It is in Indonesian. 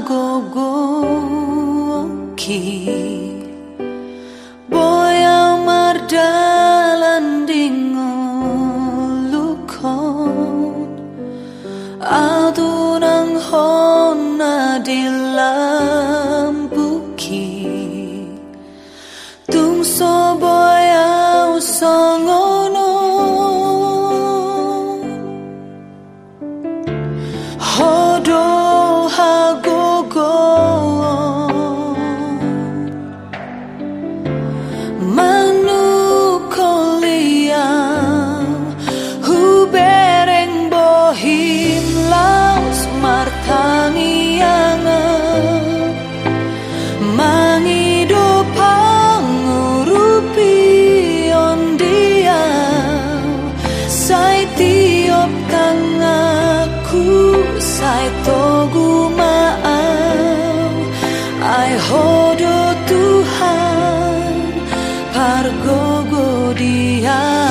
gogoki boya mardalan dingolukon Adunang hona dilah. tiop kang aku saitogu maau ai hodo Tuhan pargogo dia.